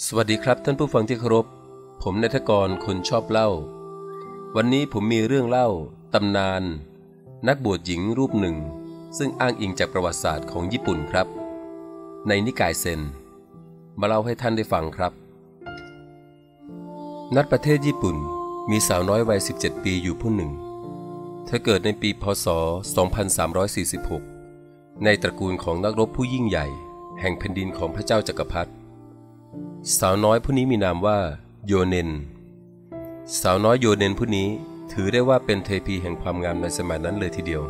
สวัสดีครับท่านผู้ฟังที่เคารพ ผมนายทกรคนชอบเล่า วันนี้ผมมีเรื่องเล่าตำนาน นักบวชหญิงรูปหนึ่ง ซึ่งอ้างอิงจากประวัติศาสตร์ของญี่ปุ่นครับ ในนิกายเซน มาเล่าให้ท่านได้ฟังครับ นัดประเทศญี่ปุ่นมีสาวน้อยวัย 17 ปีอยู่ผู้หนึ่ง เธอเกิดในปีพศ 2346 ในตระกูลของนักรบผู้ยิ่งใหญ่ แห่งแผ่นดินของพระเจ้าจักรพรรดิ สาวน้อยผู้นี้มีนามว่าโยเนน สาวน้อยโยเนนผู้นี้ถือได้ว่าเป็นเทพีแห่งความงามในสมัยนั้นเลยทีเดียว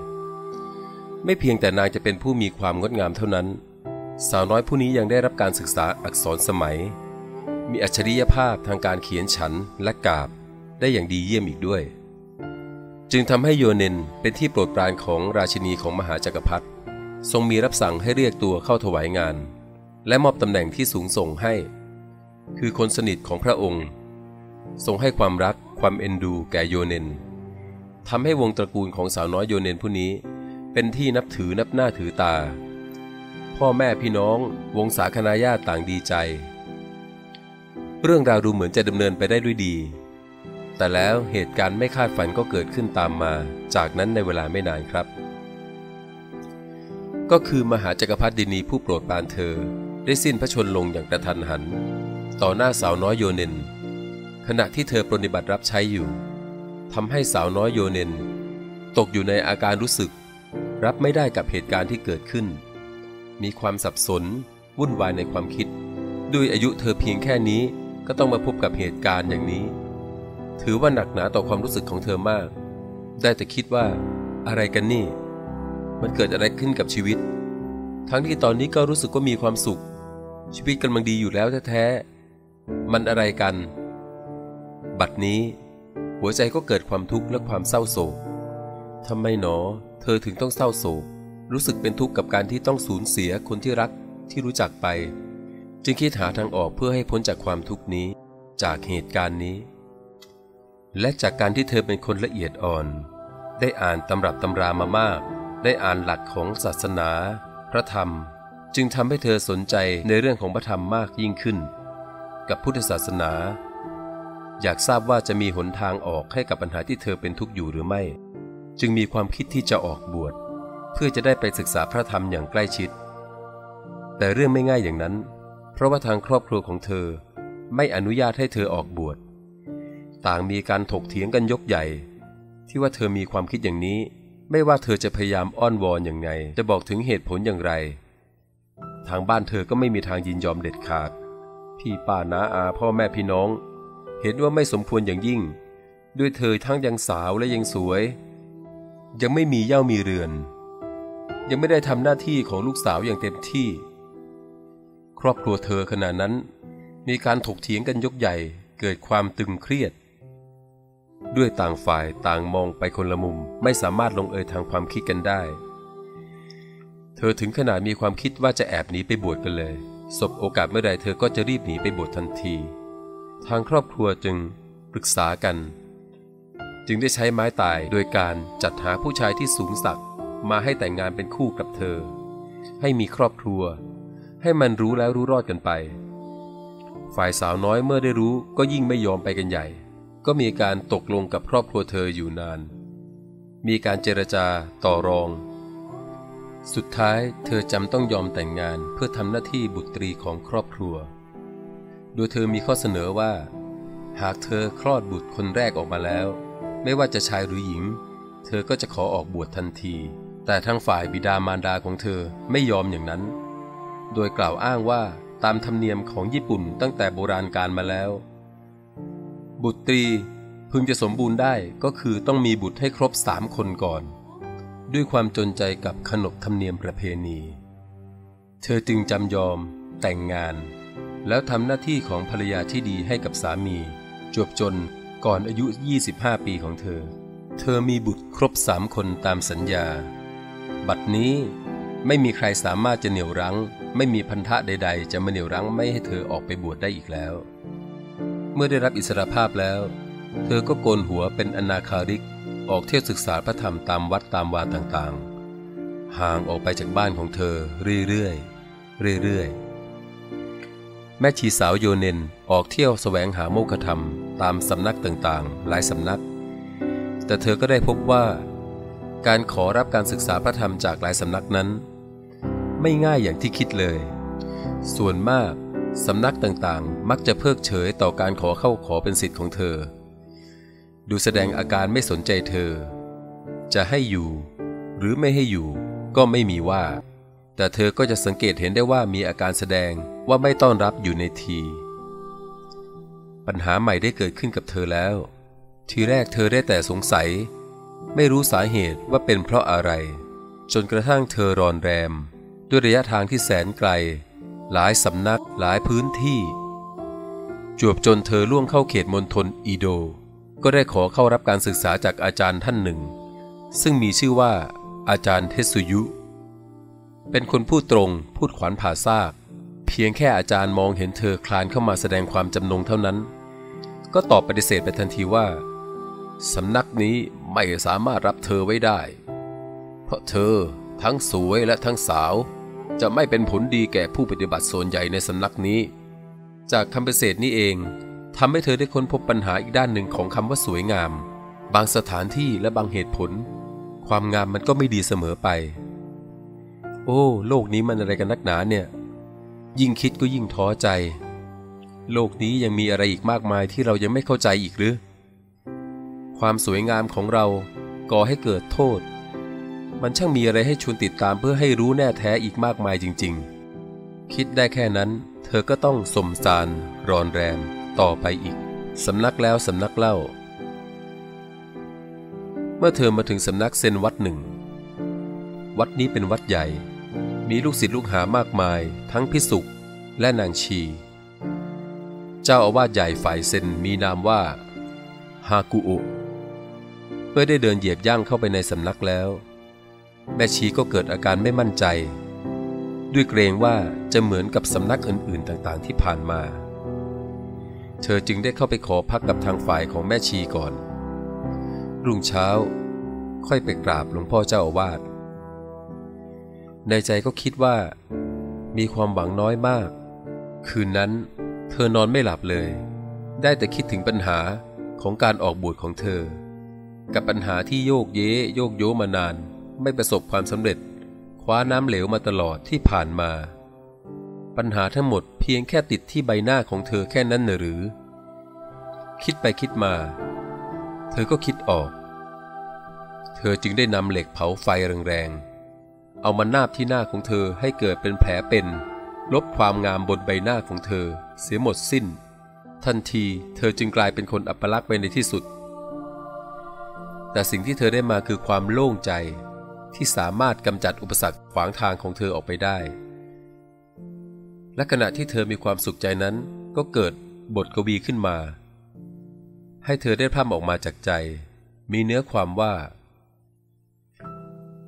ไม่เพียงแต่นางจะเป็นผู้มีความงดงามเท่านั้น สาวน้อยผู้นี้ยังได้รับการศึกษาอักษรสมัย มีอัจฉริยภาพทางการเขียนฉันและกาบได้อย่างดีเยี่ยมอีกด้วย จึงทำให้โยเนนเป็นที่โปรดปรานของราชินีของมหาจักรพรรดิทรงมีรับสั่งให้เรียกตัวเข้าถวายงาน และมอบตำแหน่งที่สูงส่งให้ คือคนสนิทของพระองค์ ทรงให้ความรักความเอ็นดูแก่โยเนนทำให้วงตระกูลของสาวน้อยโยเนนผู้นี้ เป็นที่นับถือนับหน้าถือตา พ่อแม่พี่น้องวงศาคณาญาติต่างดีใจ เรื่องราวดูเหมือนจะดำเนินไปได้ด้วยดี แต่แล้วเหตุการณ์ไม่คาดฝันก็เกิดขึ้นตามมา จากนั้นในเวลาไม่นานครับ ก็คือมหาจักรพรรดินีผู้โปรดปรานเธอได้สิ้นพระชนลงอย่างกระทันหัน ต่อหน้าสาวน้อยโยเนนขณะที่เธอปรนิบัติรับใช้อยู่ทำให้สาวน้อยโยเนนตกอยู่ในอาการรู้สึก รับไม่ได้กับเหตุการณ์ที่เกิดขึ้น มีความสับสน วุ่นวายในความคิด ด้วยอายุเธอเพียงแค่นี้ก็ต้องมาพบกับเหตุการณ์อย่างนี้ ถือว่าหนักหนาต่อความรู้สึกของเธอมาก ได้แต่คิดว่า อะไรกันนี่ มันเกิดอะไรขึ้นกับชีวิต ทั้งที่ตอนนี้ก็รู้สึกว่ามีความสุข ชีวิตกำลังดีอยู่แล้วแท้ๆ มันอะไรกัน บัดนี้ หัวใจก็เกิดความทุกข์และความเศร้าโศกทำไมหนอ เธอถึงต้องเศร้าโศก รู้สึกเป็นทุกข์กับการที่ต้องสูญเสียคนที่รักที่รู้จักไป จึงคิดหาทางออกเพื่อให้พ้นจากความทุกข์นี้ จากเหตุการณ์นี้ และจากการที่เธอเป็นคนละเอียดอ่อน ได้อ่านตำรับตำรามามาก ได้อ่านหลักของศาสนา พระธรรม จึงทำให้เธอสนใจในเรื่องของพระธรรมมากยิ่งขึ้น กับพุทธศาสนา อยากทราบว่าจะมีหนทางออกให้กับปัญหาที่เธอเป็นทุกข์อยู่หรือไม่ จึงมีความคิดที่จะออกบวช เพื่อจะได้ไปศึกษาพระธรรมอย่างใกล้ชิด แต่เรื่องไม่ง่ายอย่างนั้น เพราะว่าทางครอบครัวของเธอไม่อนุญาตให้เธอออกบวช ต่างมีการถกเถียงกันยกใหญ่ ที่ว่าเธอมีความคิดอย่างนี้ ไม่ว่าเธอจะพยายามอ้อนวอนอย่างไง จะบอกถึงเหตุผลอย่างไร ทางบ้านเธอก็ไม่มีทางยินยอมเด็ดขาด พี่ป้าน้าอาพ่อแม่พี่น้อง เห็นว่าไม่สมควรอย่างยิ่ง ด้วยเธอทั้งยังสาวและยังสวย ยังไม่มีเย่ามีเรือน ยังไม่ได้ทำหน้าที่ของลูกสาวอย่างเต็มที่ ครอบครัวเธอขณะนั้น มีการถกเถียงกันยกใหญ่เกิดความตึงเครียด ด้วยต่างฝ่ายต่างมองไปคนละมุมไม่สามารถลงเอยทางความคิดกันได้ เธอถึงขนาดมีความคิดว่าจะแอบหนีไปบวชกันเลย สบโอกาสเมื่อใดเธอก็จะรีบหนีไปบวชทันที ทางครอบครัวจึงปรึกษากัน จึงได้ใช้ไม้ตายโดยการจัดหาผู้ชายที่สูงสักดิ์มาให้แต่งงานเป็นคู่กับเธอ ให้มีครอบครัว ให้มันรู้แล้วรู้รอดกันไป ฝ่ายสาวน้อยเมื่อได้รู้ก็ยิ่งไม่ยอมไปกันใหญ่ ก็มีการตกลงกับครอบครัวเธออยู่นาน มีการเจรจาต่อรอง สุดท้ายเธอจำต้องยอมแต่งงานเพื่อทำหน้าที่บุตรีของครอบครัว โดยเธอมีข้อเสนอว่า หากเธอคลอดบุตรคนแรกออกมาแล้ว ไม่ว่าจะชายหรือหญิง เธอก็จะขอออกบวชทันที แต่ทางฝ่ายบิดามารดาของเธอไม่ยอมอย่างนั้น โดยกล่าวอ้างว่าตามธรรมเนียมของญี่ปุ่นตั้งแต่โบราณกาลมาแล้ว บุตรีพึงจะสมบูรณ์ได้ก็คือต้องมีบุตรให้ครบสามคนก่อน ด้วยความจนใจกับขนบธรรมเนียมประเพณี เธอจึงจำยอม แต่งงาน แล้วทำหน้าที่ของภรรยาที่ดีให้กับสามี จวบจนก่อนอายุ 25 ปีของเธอ เธอมีบุตรครบสามคนตามสัญญา บัดนี้ไม่มีใครสามารถจะเหนี่ยวรั้ง ไม่มีพันธะใด ๆ จะมาเหนี่ยวรั้งไม่ให้เธอออกไปบวชได้อีกแล้ว เมื่อได้รับอิสรภาพแล้ว เธอก็โกนหัวเป็นอนาคาริก ออกเที่ยวศึกษาพระธรรมตามวัดตามวาต่างๆ ห่างออกไปจากบ้านของเธอเรื่อยๆ เรื่อยๆ แม่ชีสาวโยเนนออกเที่ยวแสวงหาโมฆะธรรมตามสำนักต่างๆ หลายสำนัก แต่เธอก็ได้พบว่าการขอรับการศึกษาพระธรรมจากหลายสำนักนั้น ไม่ง่ายอย่างที่คิดเลย ส่วนมากสำนักต่างๆ มักจะเพิกเฉยต่อการขอเข้าขอเป็นสิทธิ์ของเธอ ดูแสดงอาการไม่สนใจเธอ จะให้อยู่ หรือไม่ให้อยู่ ก็ไม่มีว่า แต่เธอก็จะสังเกตเห็นได้ว่ามีอาการแสดงว่าไม่ต้อนรับอยู่ในที ปัญหาใหม่ได้เกิดขึ้นกับเธอแล้ว ทีแรกเธอได้แต่สงสัย ไม่รู้สาเหตุว่าเป็นเพราะอะไร จนกระทั่งเธอรอนแรม ด้วยระยะทางที่แสนไกล หลายสำนักหลายพื้นที่ จวบจนเธอล่วงเข้าเขตมณฑลอีโด ก็ได้ขอเข้ารับการศึกษาจากอาจารย์ท่านหนึ่ง ซึ่งมีชื่อว่า อาจารย์เทสุยุ เป็นคนพูดตรงพูดขวัญผ่าซาก เพียงแค่อาจารย์มองเห็นเธอคลานเข้ามาแสดงความจำนงเท่านั้น ก็ตอบปฏิเสธไปทันทีว่าสำนักนี้ไม่สามารถรับเธอไว้ได้ เพราะเธอทั้งสวยและทั้งสาว จะไม่เป็นผลดีแก่ผู้ปฏิบัติส่วนใหญ่ในสำนักนี้ จากคำปฏิเสธนี้เอง ทำให้เธอได้ค้นพบปัญหาอีกด้านหนึ่งของคำว่าสวยงาม บางสถานที่และบางเหตุผล ความงามมันก็ไม่ดีเสมอไป โอ้ โลกนี้มันอะไรกันนักหนาเนี่ย ยิ่งคิดก็ยิ่งท้อใจ โลกนี้ยังมีอะไรอีกมากมายที่เรายังไม่เข้าใจอีกหรือ ความสวยงามของเราก่อให้เกิดโทษ มันช่างมีอะไรให้ชวนติดตามเพื่อให้รู้แน่แท้อีกมากมายจริง ๆ คิดได้แค่นั้น เธอก็ต้องสมสารรอนแรม ต่อไปอีก สำนักแล้วสำนักเล่า เมื่อเธอมาถึงสำนักเซนวัดหนึ่ง วัดนี้เป็นวัดใหญ่ มีลูกศิษย์ลูกหามากมาย ทั้งพิสุกและนางชี เจ้าอาวาสใหญ่ฝ่ายเซนมีนามว่าฮากุโอะเมื่อได้เดินเหยียบย่างเข้าไปในสำนักแล้ว แม่ชีก็เกิดอาการไม่มั่นใจ ด้วยเกรงว่าจะเหมือนกับสำนักอื่นๆต่างๆที่ผ่านมา เธอจึงได้เข้าไปขอพักกับทางฝ่ายของแม่ชีก่อน รุ่งเช้า ค่อยไปกราบหลวงพ่อเจ้าอาวาส ในใจก็คิดว่า มีความหวังน้อยมาก คืนนั้น เธอนอนไม่หลับเลย ได้แต่คิดถึงปัญหาของการออกบวชของเธอ กับปัญหาที่โยกเย้โยกโยมานาน ไม่ประสบความสำเร็จ คว้าน้ำเหลวมาตลอดที่ผ่านมา ปัญหาทั้งหมดเพียงแค่ติดที่ใบหน้าของเธอแค่นั้นหรือ คิดไปคิดมา เธอก็คิดออก เธอจึงได้นำเหล็กเผาไฟแรงๆ เอามานาบที่หน้าของเธอให้เกิดเป็นแผลเป็น ลบความงามบนใบหน้าของเธอ เสียหมดสิ้น ทันทีเธอจึงกลายเป็นคนอัปลักษณ์ไปในที่สุด แต่สิ่งที่เธอได้มาคือความโล่งใจที่สามารถกำจัดอุปสรรคขวางทางของเธอออกไปได้ และขณะที่เธอมีความสุขใจนั้น ก็เกิดบทกวีขึ้นมา ให้เธอได้พร่ำออกมาจากใจ มีเนื้อความว่า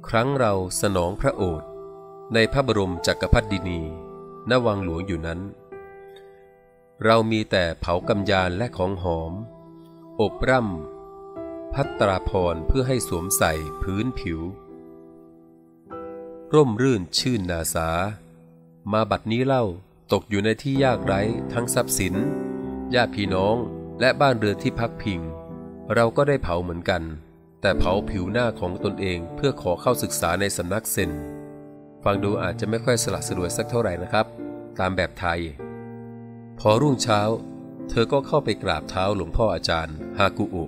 ครั้งเราสนองพระโอษฐ์ในพระบรมจักรพรรดินีณวังหลวงอยู่นั้น เรามีแต่เผากำยานและของหอม อบร่ำพัตราพรเพื่อให้สวมใส่พื้นผิว ร่มรื่นชื่นนาสา มาบัดนี้เล่าตกอยู่ในที่ยากไร้ทั้งทรัพย์สินญาติพี่น้องและบ้านเรือนที่พักพิง เราก็ได้เผาเหมือนกัน แต่เผาผิวหน้าของตนเองเพื่อขอเข้าศึกษาในสำนักเซนฟังดูอาจจะไม่ค่อยสละสลวยสักเท่าไหร่นะครับ ตามแบบไทย พอรุ่งเช้า เธอก็เข้าไปกราบเท้าหลวงพ่ออาจารย์ฮากุอุ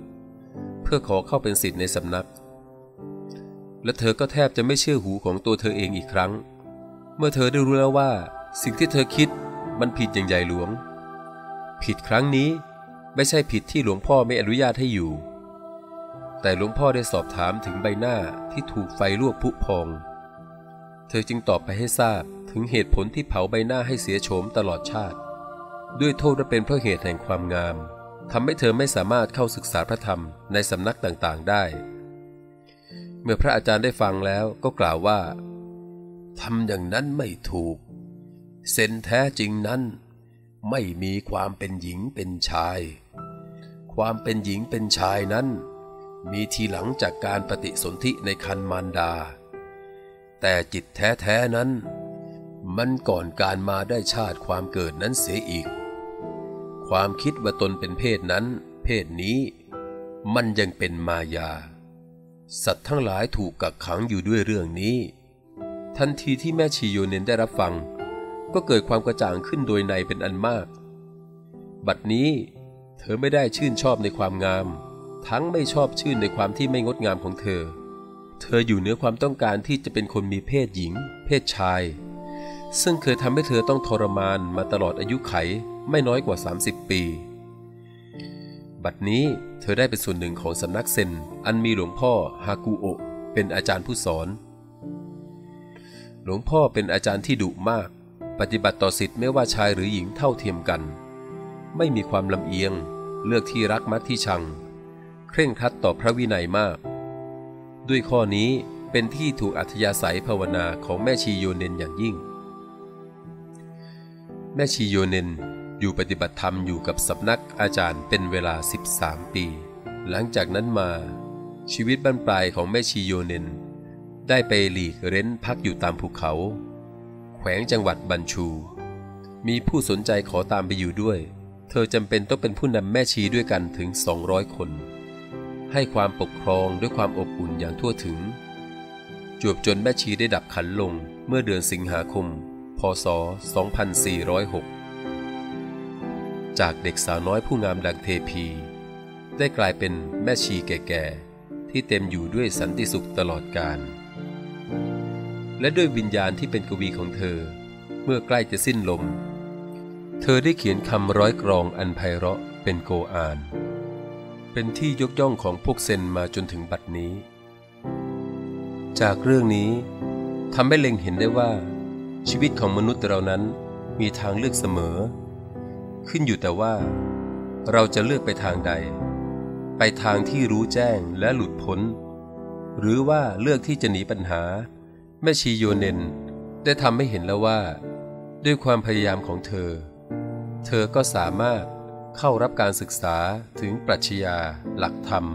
เพื่อขอเข้าเป็นศิษย์ในสำนัก และเธอก็แทบจะไม่เชื่อหูของตัวเธอเองอีกครั้ง เมื่อเธอได้รู้แล้วว่า สิ่งที่เธอคิดมันผิดอย่างใหญ่หลวง ผิดครั้งนี้ไม่ใช่ผิดที่หลวงพ่อไม่อนุญาตให้อยู่ แต่หลวงพ่อได้สอบถามถึงใบหน้าที่ถูกไฟลวกพุพอง เธอจึงตอบไปให้ทราบถึงเหตุผลที่เผาใบหน้าให้เสียโฉมตลอดชาติ ด้วยโทษว่าเป็นเพราะเหตุแห่งความงามทำให้เธอไม่สามารถเข้าศึกษาพระธรรมในสำนักต่างๆได้ เมื่อพระอาจารย์ได้ฟังแล้วก็กล่าวว่า ทำอย่างนั้นไม่ถูก เซนแท้จริงนั้น ไม่มีความเป็นหญิงเป็นชาย ความเป็นหญิงเป็นชายนั้น มีทีหลังจากการปฏิสนธิในคันมารดา แต่จิตแท้ๆนั้น มันก่อนการมาได้ชาติความเกิดนั้นเสียอีก ความคิดว่าตนเป็นเพศนั้น เพศนี้มันยังเป็นมายา สัตว์ทั้งหลายถูกกักขังอยู่ด้วยเรื่องนี้ ทันทีที่แม่ชีโยเนนได้รับฟัง ก็เกิดความกระจ่างขึ้นโดยในเป็นอันมาก บัดนี้เธอไม่ได้ชื่นชอบในความงาม ทั้งไม่ชอบชื่นในความที่ไม่งดงามของเธอ เธออยู่เหนือความต้องการที่จะเป็นคนมีเพศหญิง เพศชาย ซึ่งเคยทำให้เธอต้องทรมานมาตลอดอายุไขไม่น้อยกว่า 30 ปี บัดนี้เธอได้เป็นส่วนหนึ่งของสำนักเซนอันมีหลวงพ่อฮากุโอะเป็นอาจารย์ผู้สอน หลวงพ่อเป็นอาจารย์ที่ดุมาก ปฏิบัติต่อสิทธิ์ไม่ว่าชายหรือหญิงเท่าเทียมกัน ไม่มีความลำเอียง เลือกที่รักมักที่ชัง เคร่งครัดต่อพระวินัยมาก ด้วยข้อนี้เป็นที่ถูกอัธยาศัยภาวนาของแม่ชีโยเนนอย่างยิ่ง แม่ชีโยเนนอยู่ปฏิบัติธรรมอยู่กับสำนักอาจารย์เป็นเวลา 13 ปี หลังจากนั้นมา ชีวิตบรรปลายของแม่ชีโยเนน ได้ไปหลีกเร้นพักอยู่ตามภูเขา แขวงจังหวัดบัญชู มีผู้สนใจขอตามไปอยู่ด้วย เธอจำเป็นต้องเป็นผู้นำแม่ชีด้วยกันถึง 200 คน ให้ความปกครองด้วยความอบอุ่นอย่างทั่วถึง จวบจนแม่ชีได้ดับขันลงเมื่อเดือนสิงหาคม พศ 2406 จากเด็กสาวน้อยผู้งามดังเทพี ได้กลายเป็นแม่ชีแก่ๆที่เต็มอยู่ด้วยสันติสุขตลอดกาล และด้วยวิญญาณที่เป็นกวีของเธอ เมื่อใกล้จะสิ้นลม เธอได้เขียนคำร้อยกรองอันไพเราะเป็นโกอาน เป็นที่ยกย่องของพวกเซนมาจนถึงบัดนี้ จากเรื่องนี้ทำให้เล็งเห็นได้ว่า ชีวิตของมนุษย์เรานั้นมีทางเลือกเสมอ ขึ้นอยู่แต่ว่า เราจะเลือกไปทางใด ไปทางที่รู้แจ้งและหลุดพ้น หรือว่าเลือกที่จะหนีปัญหา แม่ชีโยเนนได้ทำให้เห็นแล้วว่า ด้วยความพยายามของเธอ เธอก็สามารถเข้ารับการศึกษาถึงปรัชญาหลักธรรม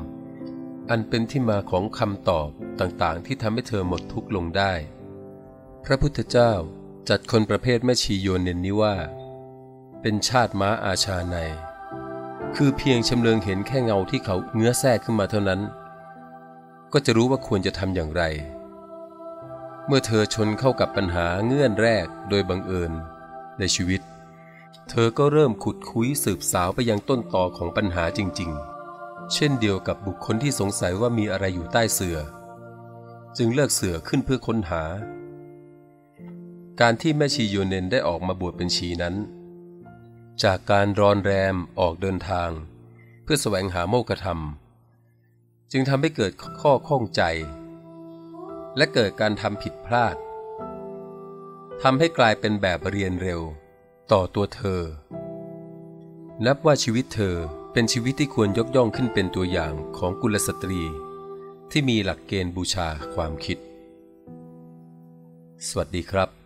อันเป็นที่มาของคำตอบต่างๆ ที่ทำให้เธอหมดทุกข์ลงได้ พระพุทธเจ้าจัดคนประเภทแม่ชีโยเนนนี้ว่า เป็นชาติม้าอาชาใน คือเพียงชำเลืองเห็นแค่เงาที่เขาเงื้อแทรกขึ้นมาเท่านั้น ก็จะรู้ว่าควรจะทำอย่างไร เมื่อเธอชนเข้ากับปัญหาเงื่อนแรกโดยบังเอิญ ในชีวิต เธอก็เริ่มขุดคุยสืบสาวไปยังต้นตอของปัญหาจริง ๆ เช่นเดียวกับบุคคลที่สงสัยว่ามีอะไรอยู่ใต้เสือ่อ จึงเลือกเสือขึ้นเพื่อค้นหา การที่แม่ชีโยเนนได้ออกมาบวชเป็นชีนั้น จากการรอนแรมออกเดินทาง เพื่อแสวงหาโมกธรรม จึงทำให้เกิดข้อข้องใจ และเกิดการทำผิดพลาดทำให้กลายเป็นแบบเรียนเร็ว ต่อตัวเธอ นับว่าชีวิตเธอเป็นชีวิตที่ควรยกย่องขึ้นเป็นตัวอย่างของกุลสตรี ที่มีหลักเกณฑ์บูชาความคิด สวัสดีครับ